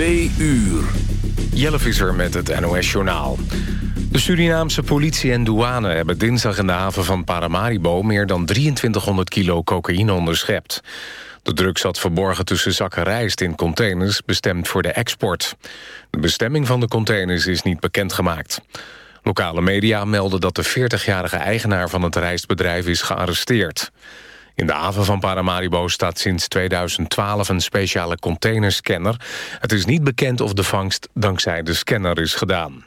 Twee uur. Jelle Visser met het NOS-journaal. De Surinaamse politie en douane hebben dinsdag in de haven van Paramaribo... meer dan 2300 kilo cocaïne onderschept. De drugs zat verborgen tussen zakken rijst in containers... bestemd voor de export. De bestemming van de containers is niet bekendgemaakt. Lokale media melden dat de 40-jarige eigenaar van het rijstbedrijf is gearresteerd. In de haven van Paramaribo staat sinds 2012 een speciale containerscanner. Het is niet bekend of de vangst dankzij de scanner is gedaan.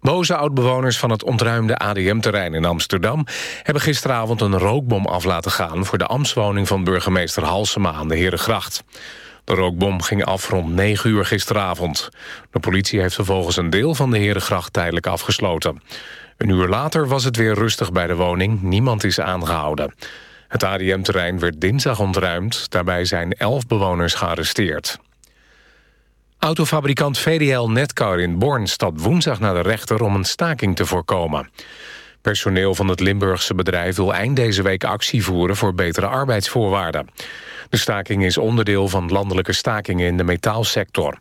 Boze oudbewoners van het ontruimde ADM-terrein in Amsterdam... hebben gisteravond een rookbom af laten gaan... voor de ambtswoning van burgemeester Halsema aan de Herengracht. De rookbom ging af rond 9 uur gisteravond. De politie heeft vervolgens een deel van de Herengracht tijdelijk afgesloten. Een uur later was het weer rustig bij de woning. Niemand is aangehouden. Het ADM-terrein werd dinsdag ontruimd. Daarbij zijn elf bewoners gearresteerd. Autofabrikant VDL Netcar in Born stapt woensdag naar de rechter... om een staking te voorkomen. Personeel van het Limburgse bedrijf wil eind deze week actie voeren... voor betere arbeidsvoorwaarden. De staking is onderdeel van landelijke stakingen in de metaalsector.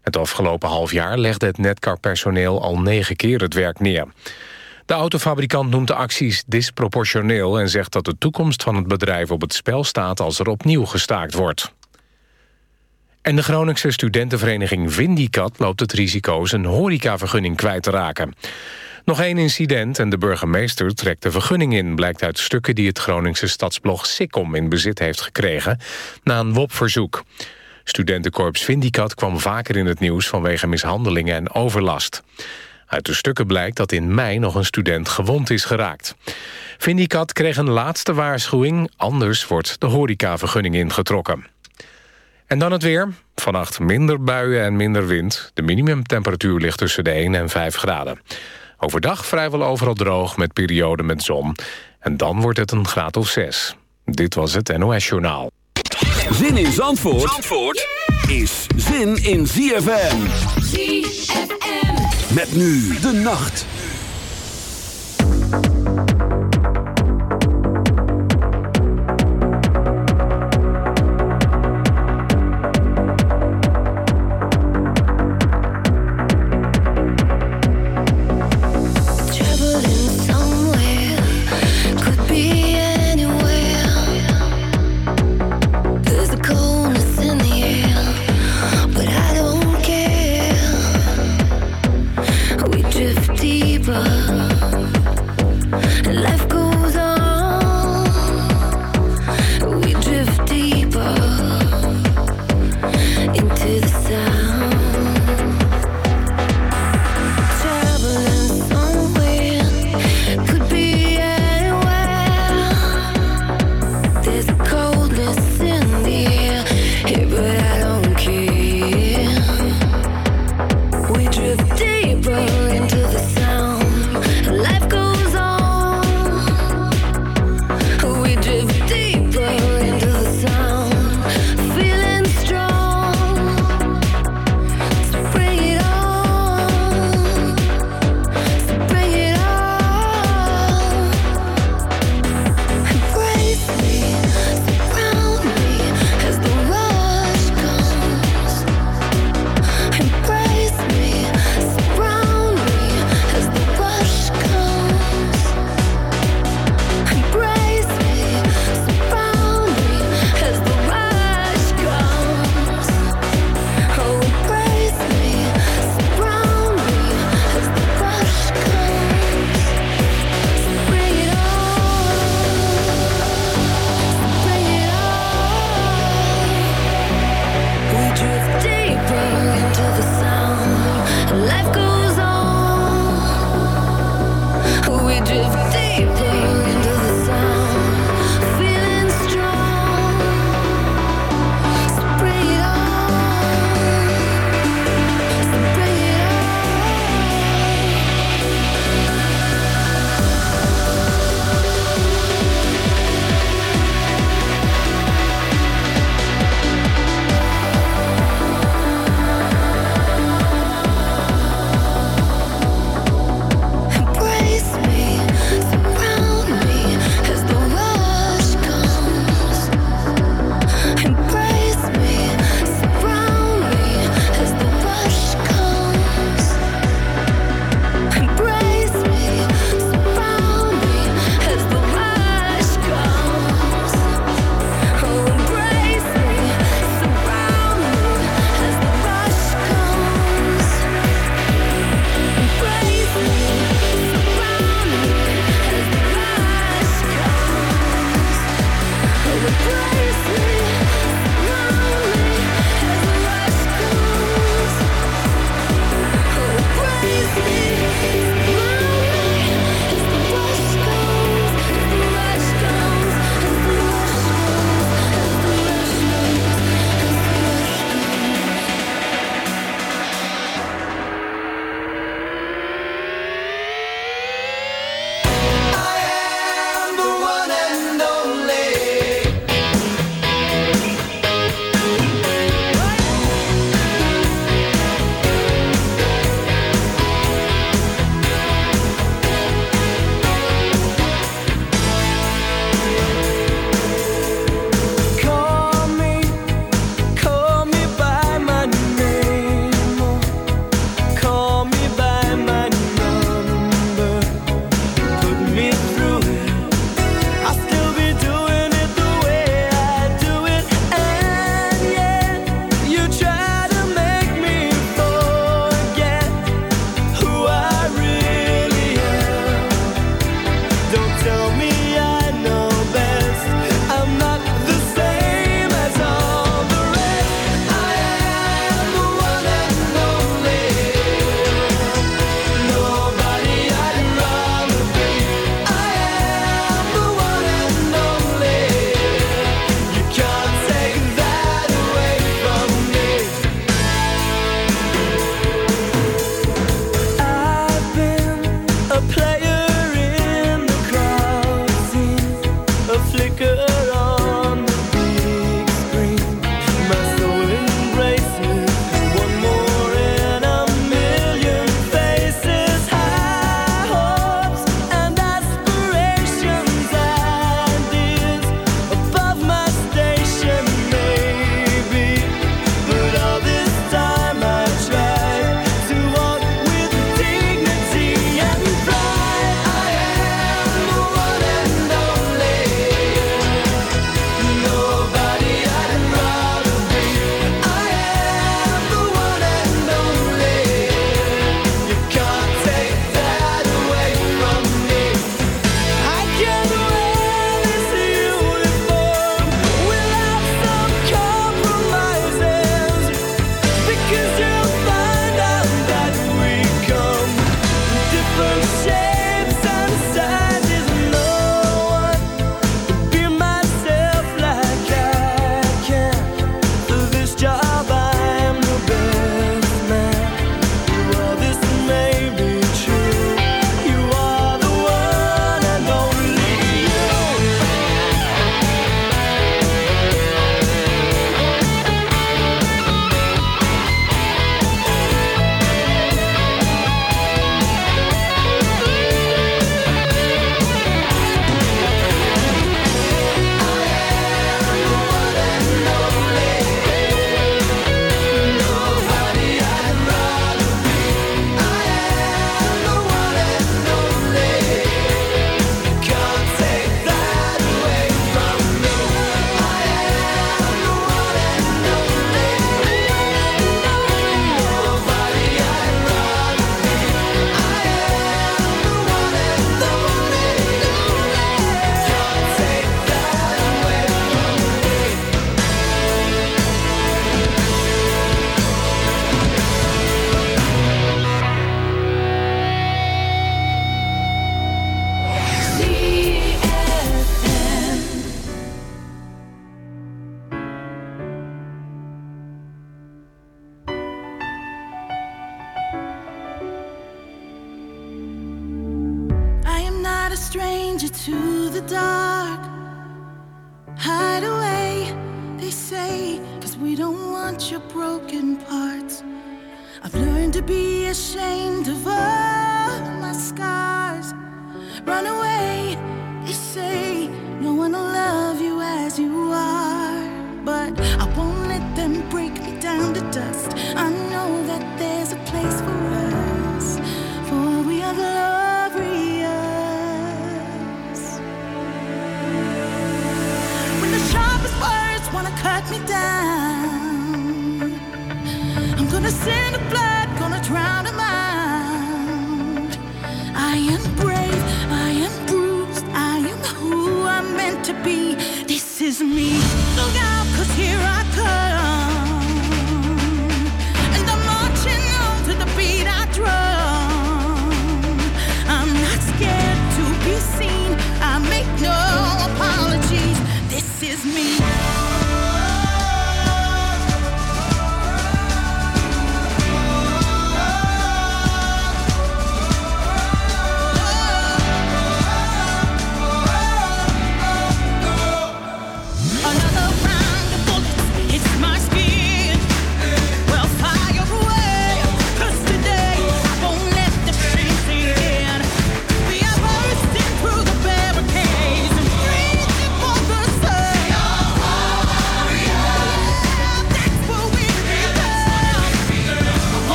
Het afgelopen half jaar legde het Netcar-personeel al negen keer het werk neer. De autofabrikant noemt de acties disproportioneel... en zegt dat de toekomst van het bedrijf op het spel staat... als er opnieuw gestaakt wordt. En de Groningse studentenvereniging Vindicat loopt het risico... zijn horecavergunning kwijt te raken. Nog één incident en de burgemeester trekt de vergunning in... blijkt uit stukken die het Groningse stadsblog Sikkom in bezit heeft gekregen... na een WOP-verzoek. Studentenkorps Vindicat kwam vaker in het nieuws... vanwege mishandelingen en overlast. Uit de stukken blijkt dat in mei nog een student gewond is geraakt. Vindicat kreeg een laatste waarschuwing, anders wordt de horecavergunning ingetrokken. En dan het weer. Vannacht minder buien en minder wind. De minimumtemperatuur ligt tussen de 1 en 5 graden. Overdag vrijwel overal droog met perioden met zon. En dan wordt het een graad of 6. Dit was het NOS Journaal. Zin in Zandvoort, Zandvoort is zin in ZFM. ZFM. Met nu de nacht.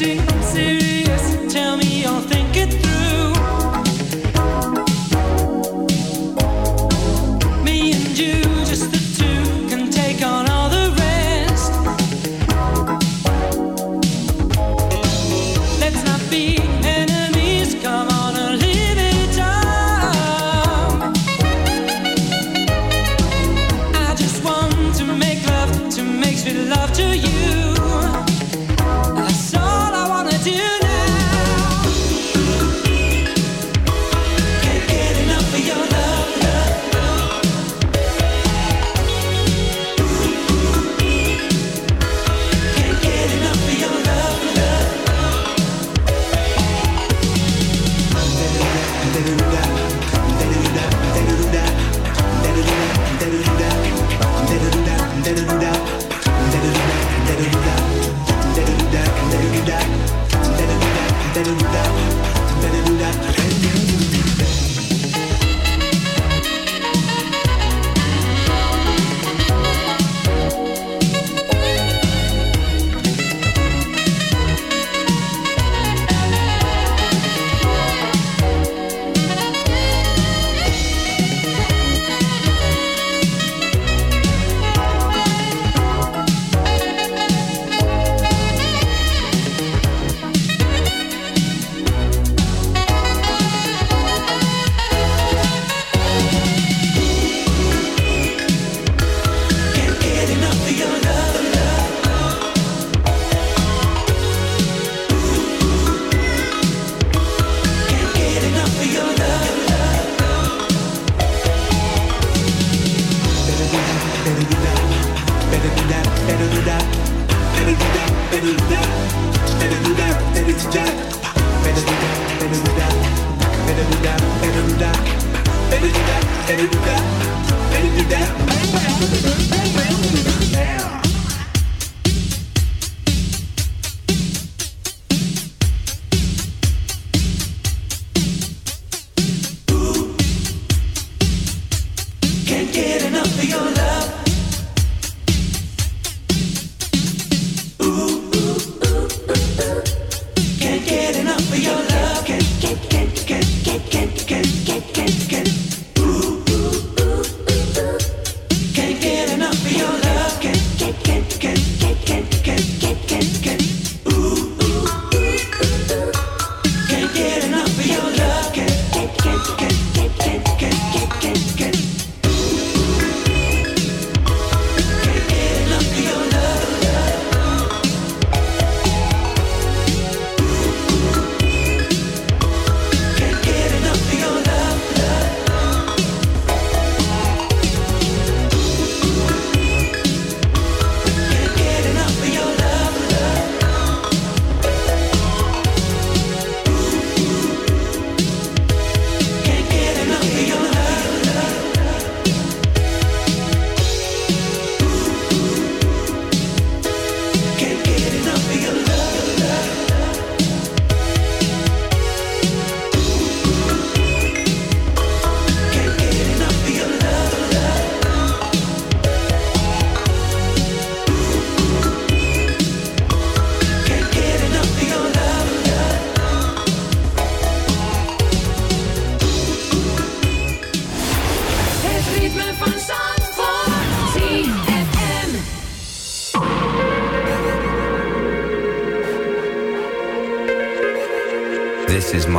City, city.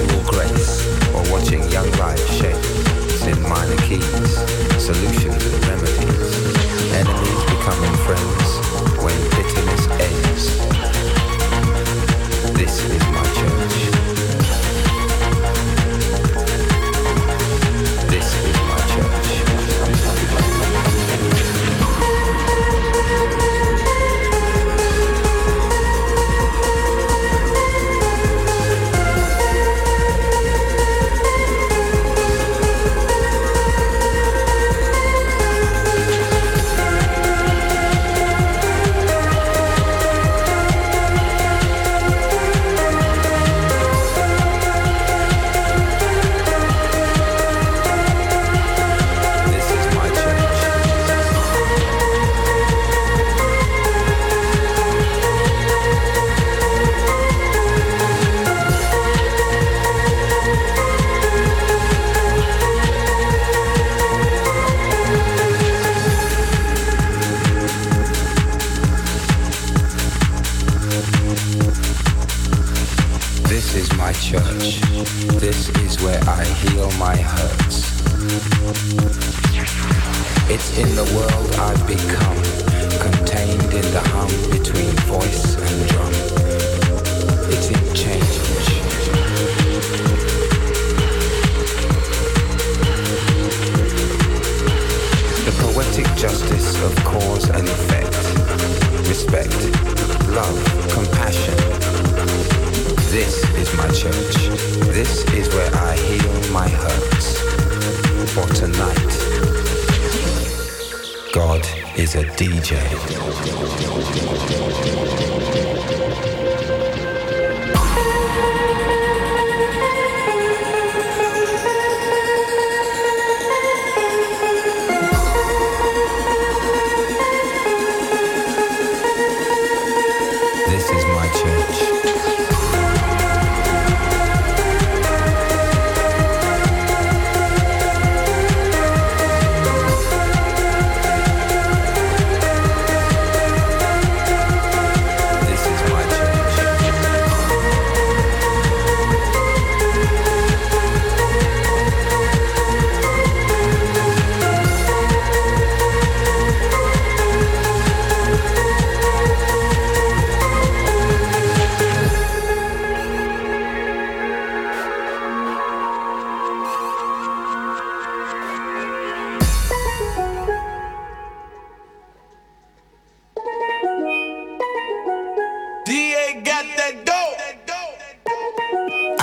actual grace.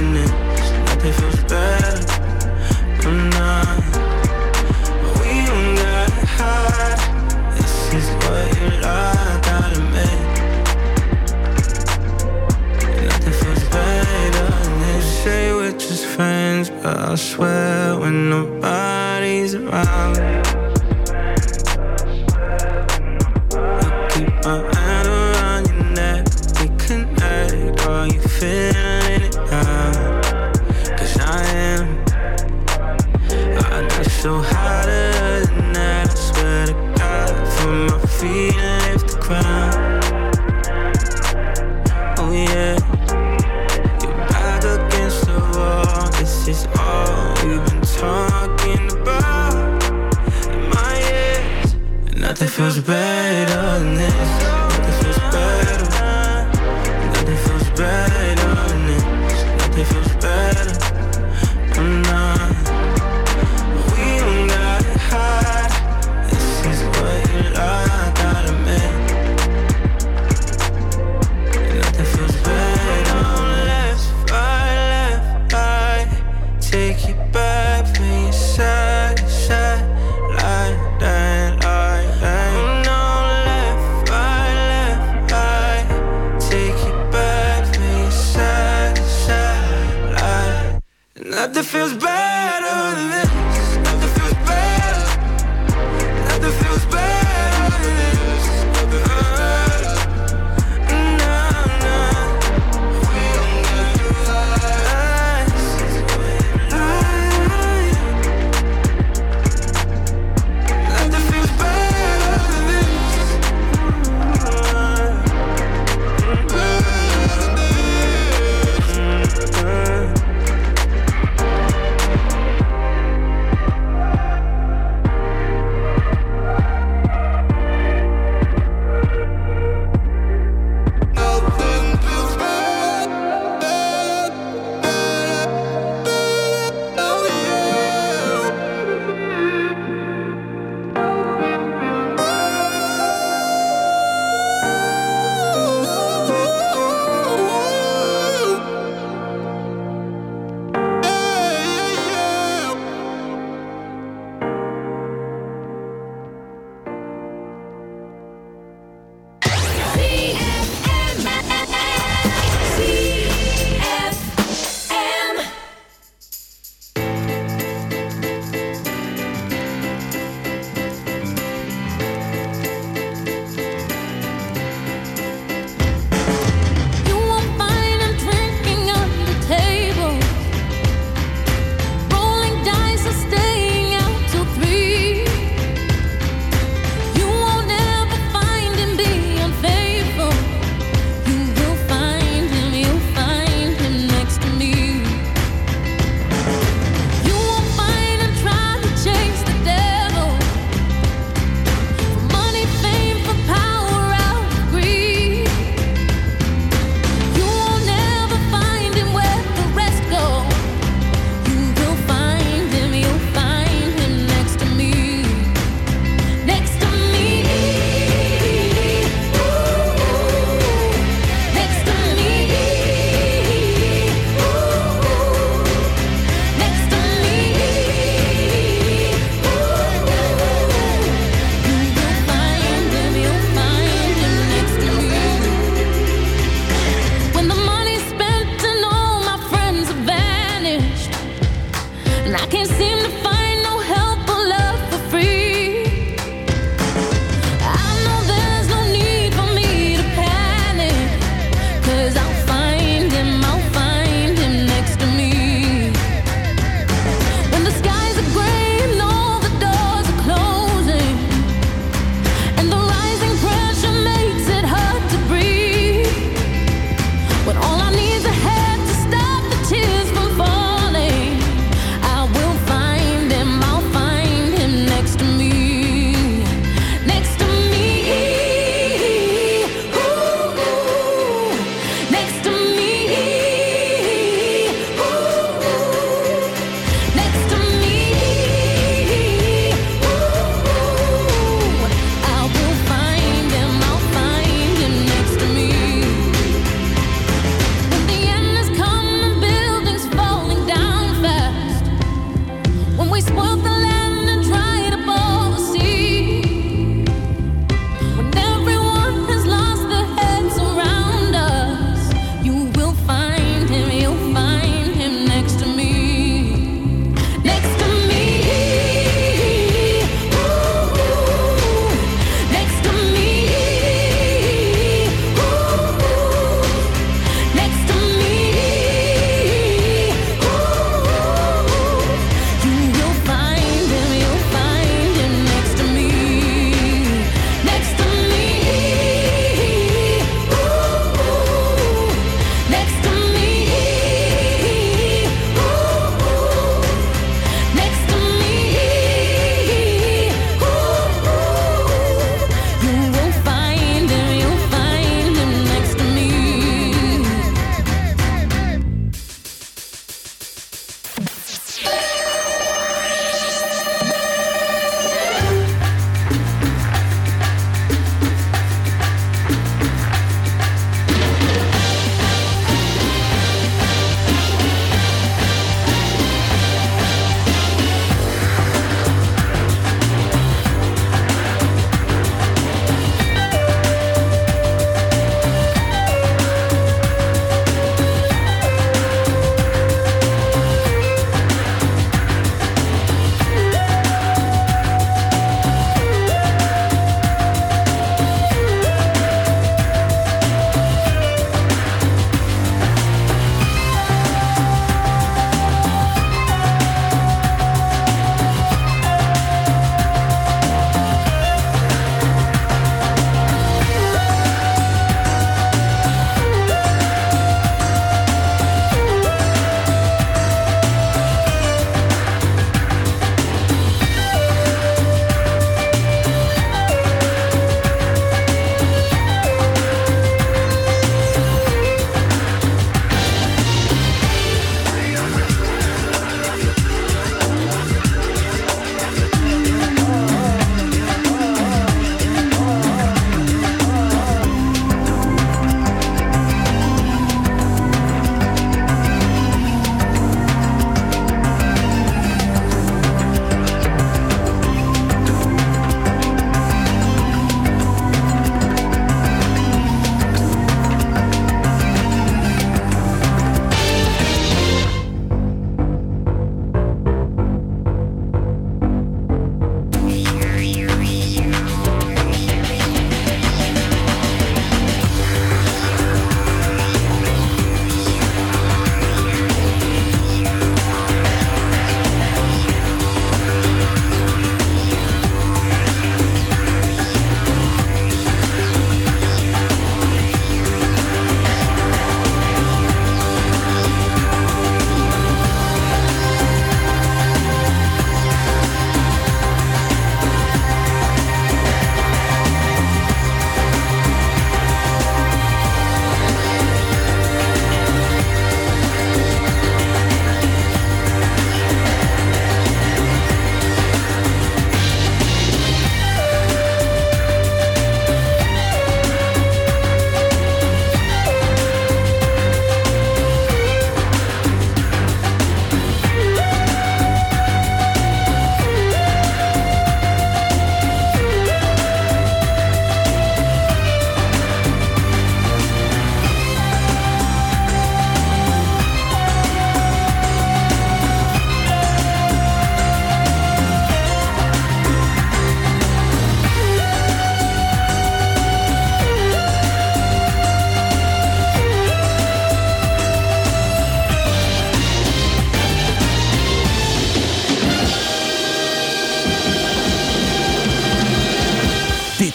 happening. Nothing feels better. I'm we don't gotta hide. This is what you like. Gotta. Nothing feels better. They say we're just friends, but I swear when nobody's around.